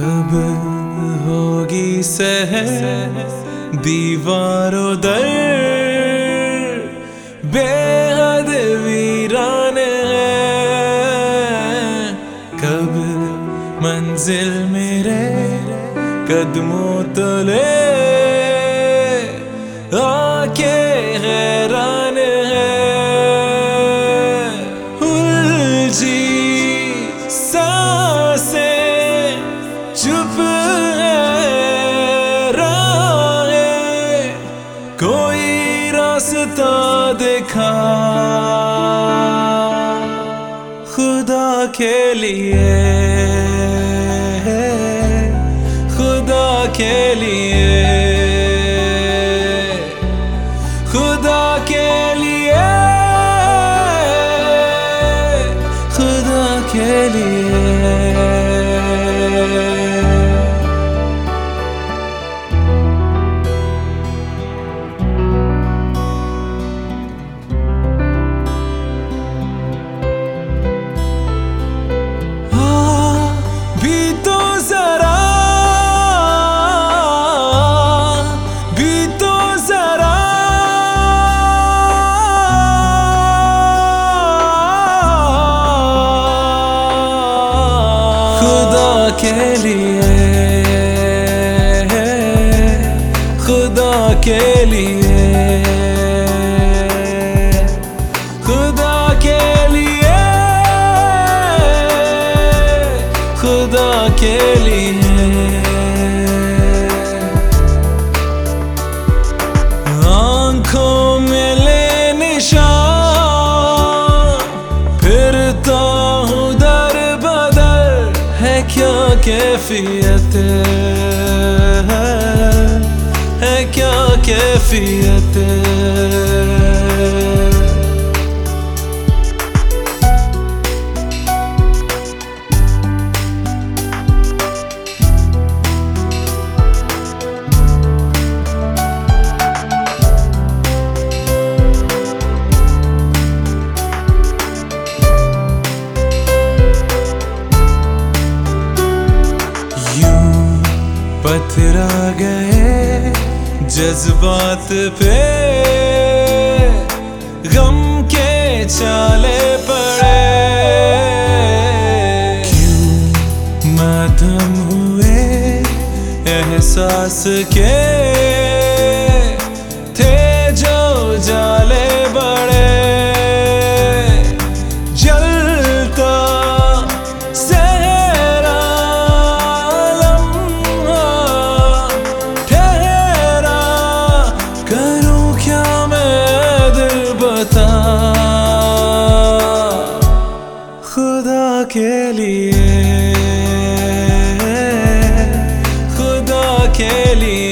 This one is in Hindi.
कब होगी सह दीवारों दर? बेहद वीरान है। कब मंजिल मेरे कदमों तले? आके के लिए खुदा के लिए। जरा खुदा के लिए खुदा के लिए। क्या कैफियत है है पथरा गए जज्बात पे। गम के चाले पड़े। क्यों मातम हुए एहसास के? के लिए। खुदा के लिए।